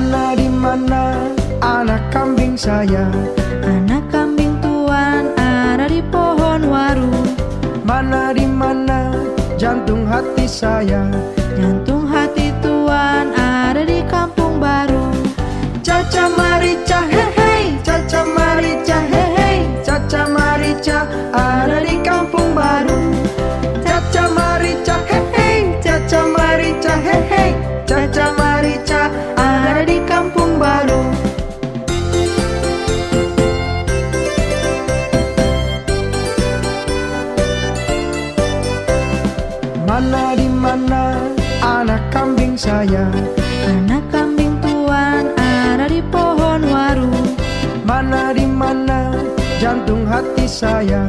sana di mana? Anak kambing saya. Anak kambing tuan ada di pohon waru. Mana di mana? Jantung hati saya. Jantung saya Anak kambing tuan ada di pohon waru. Mana di mana jantung hati saya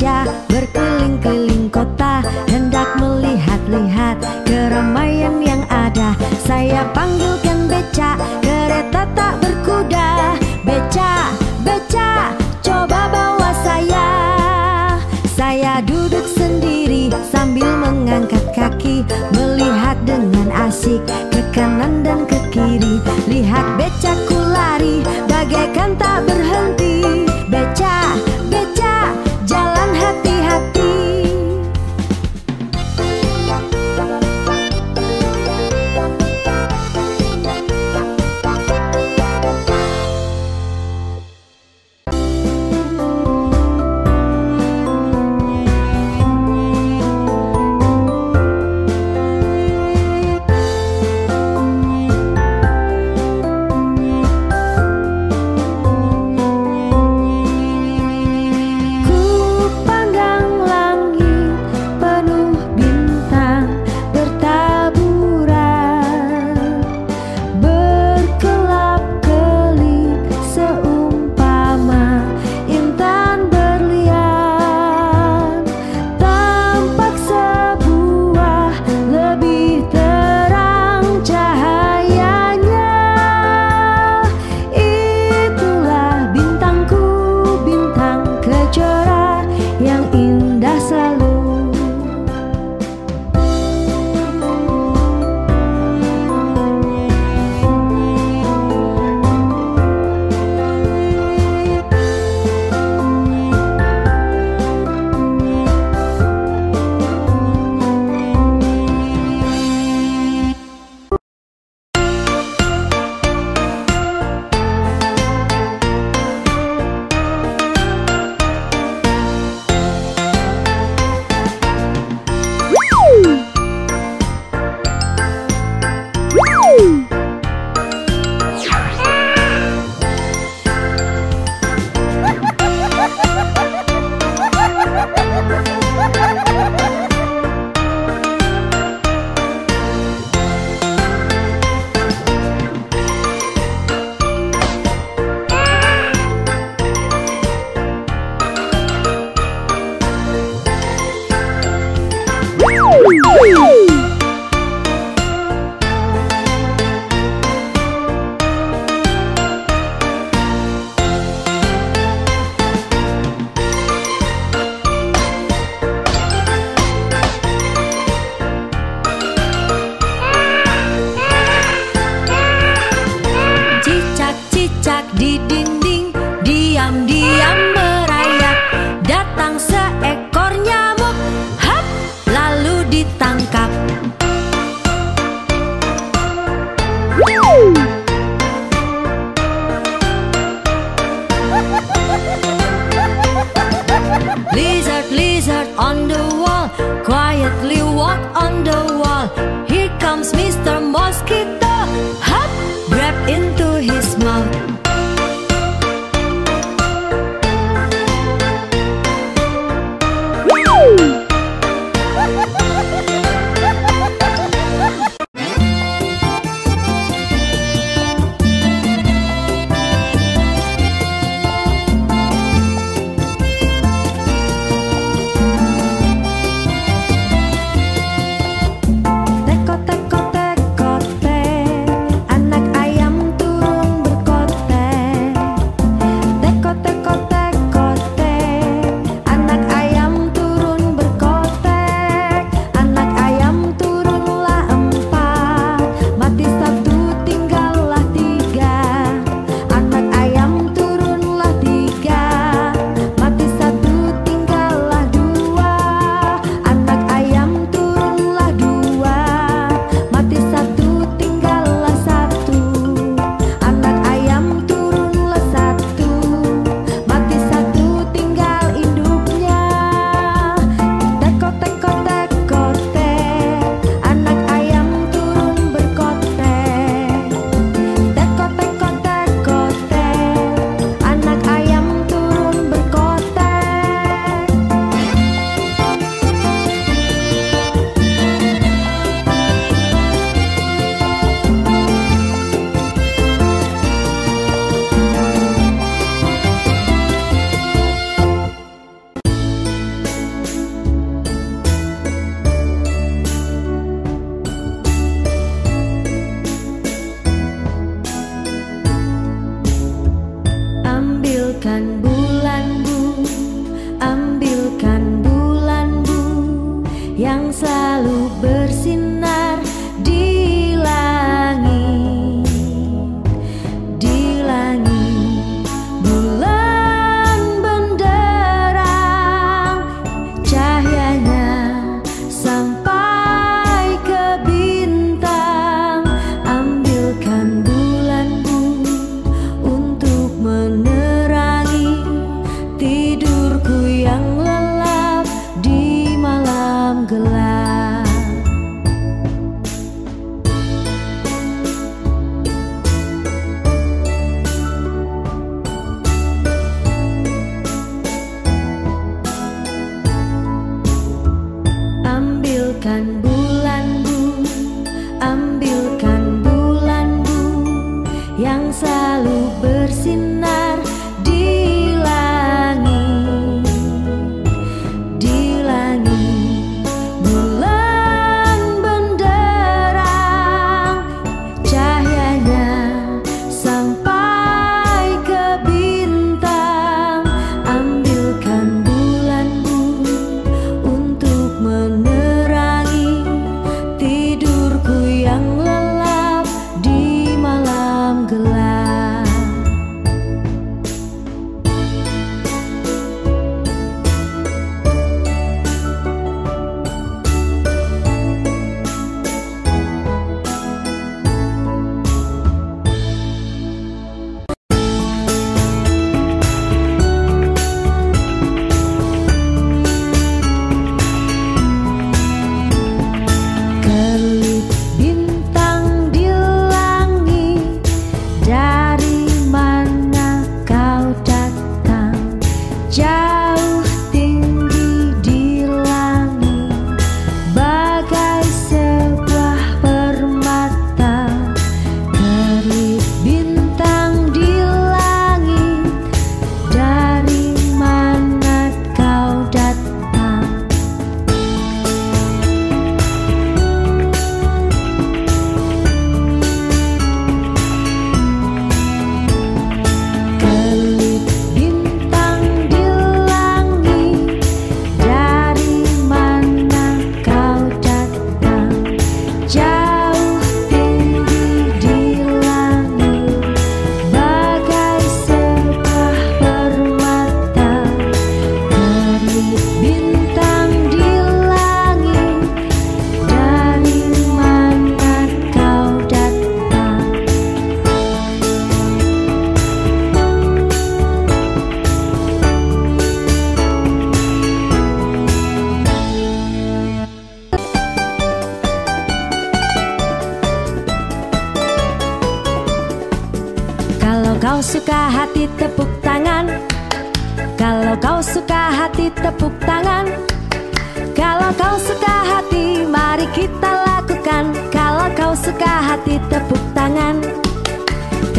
tamasya berkeliling-keliling kota Hendak melihat-lihat keramaian yang ada. Saya panggilkan beca, kereta tak berkuda. Beca, beca, coba bawa saya. Saya duduk sendiri sambil mengangkat kaki Melihat dengan asik ke kanan dan ke kiri. Lihat becaku lari bagaikan tak berhenti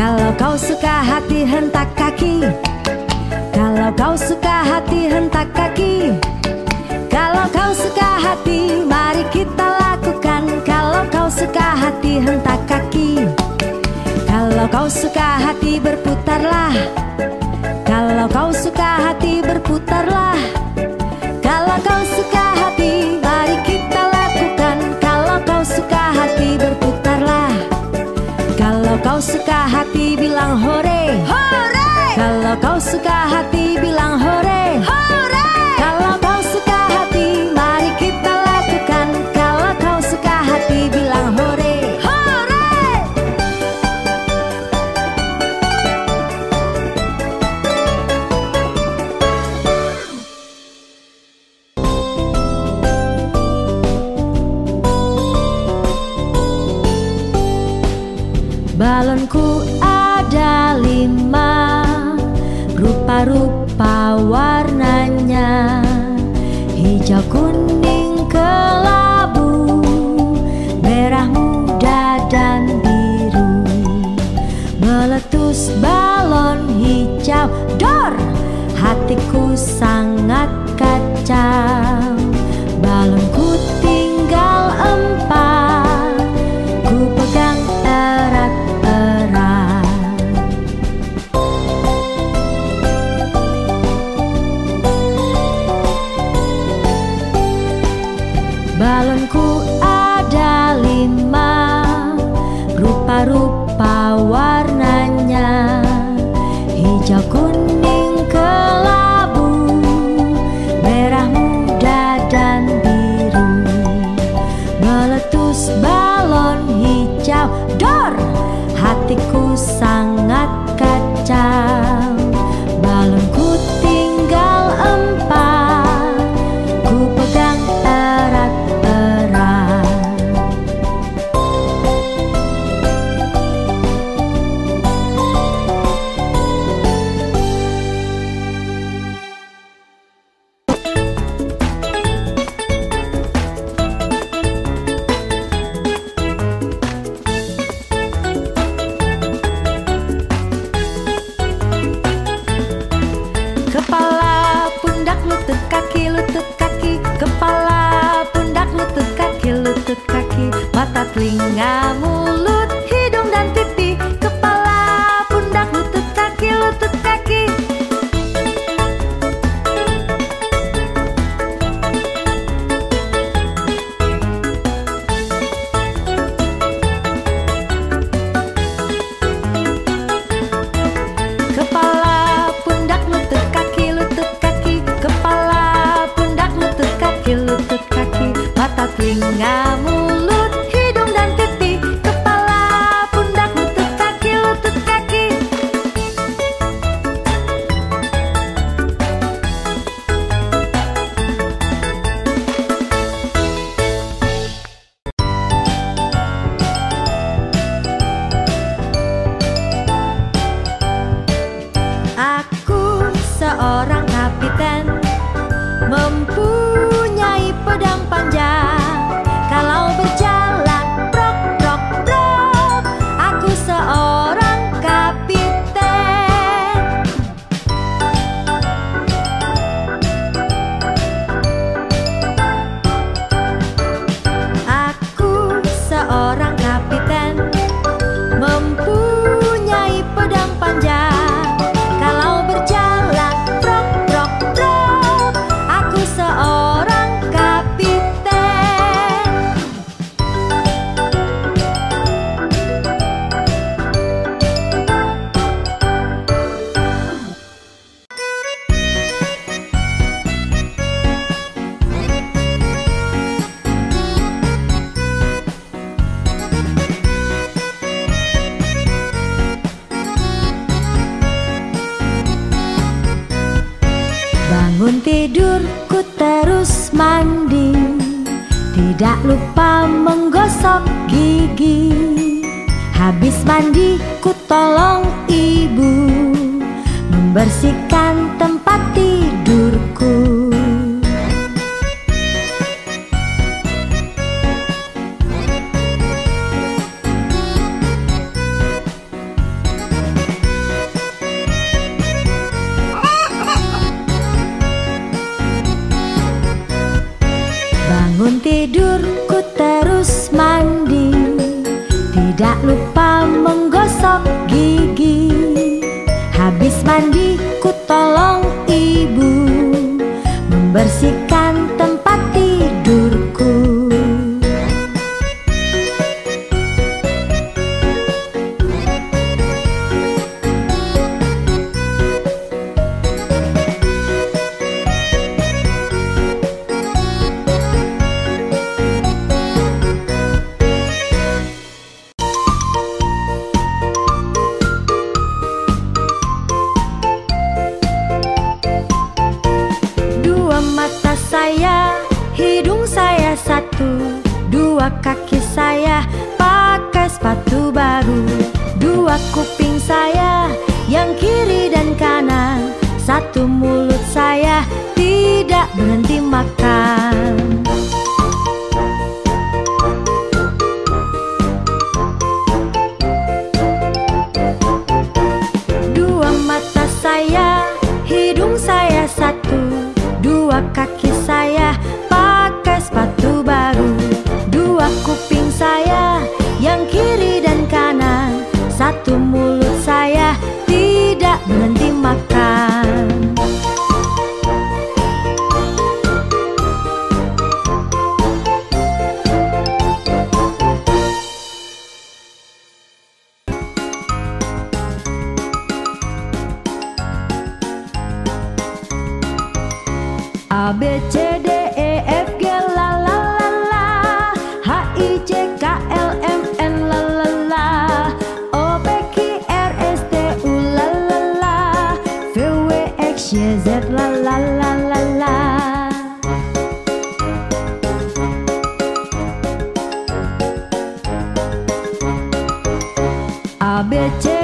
Kalau kau suka hati hentak kaki. Kalau kau suka hati hentak kaki. Kalau kau suka hati mari kita lakukan. Kalau kau suka hati hentak kaki. Kalau kau suka hati berputarlah. Kalau kau suka hati berputarlah. Kalau kau suka suka hati bilang hore. Hore! Kalau kau suka hati пару telinga, mulut, hidung dan pipi, kepala, pundak, lutut, kaki, lutut, kaki. Kepala, pundak, lutut, kaki, lutut, kaki. Kepala, pundak, lutut, kaki, lutut, kaki. Mata, telinga. Ku tolong ibu Membersihkan tempat better.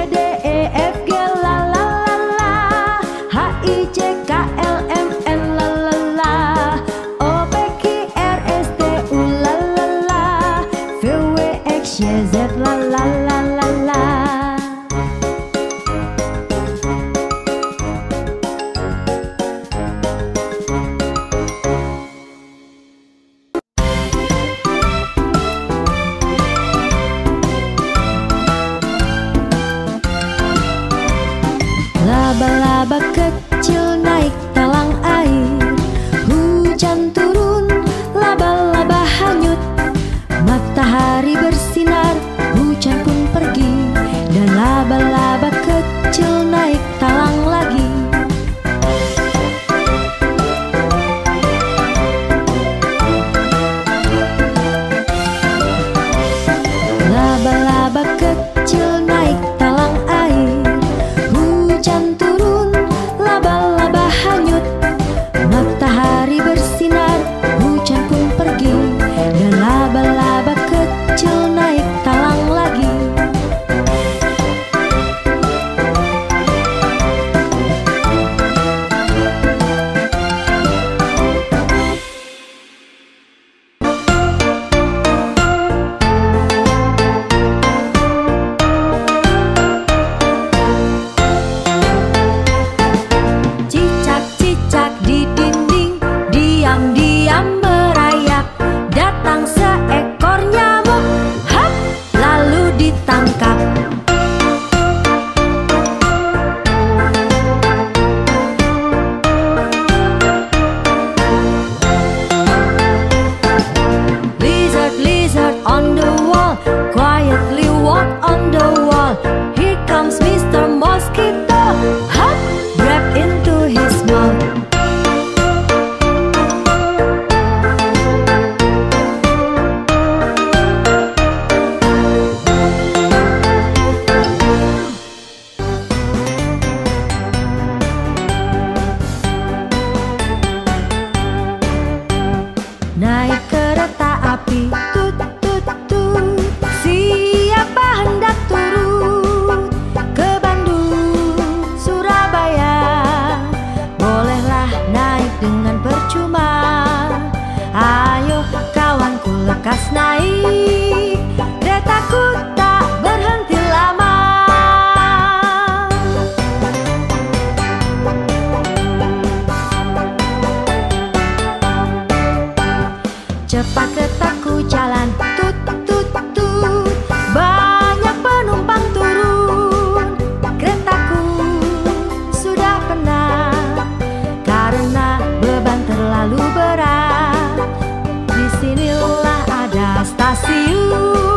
I see you.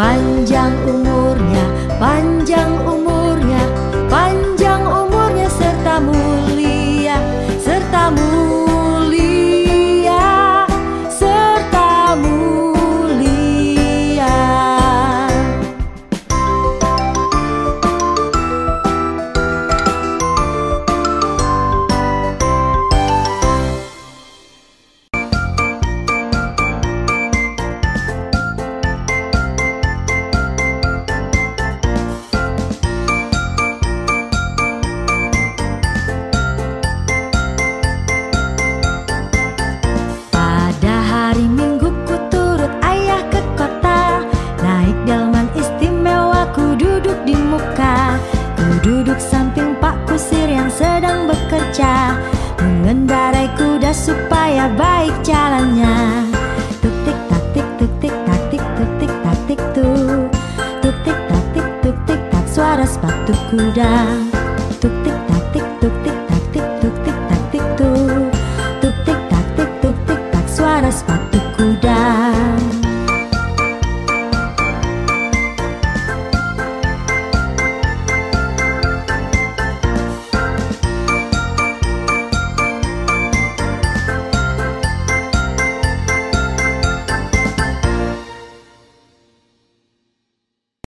Panjang umurnya,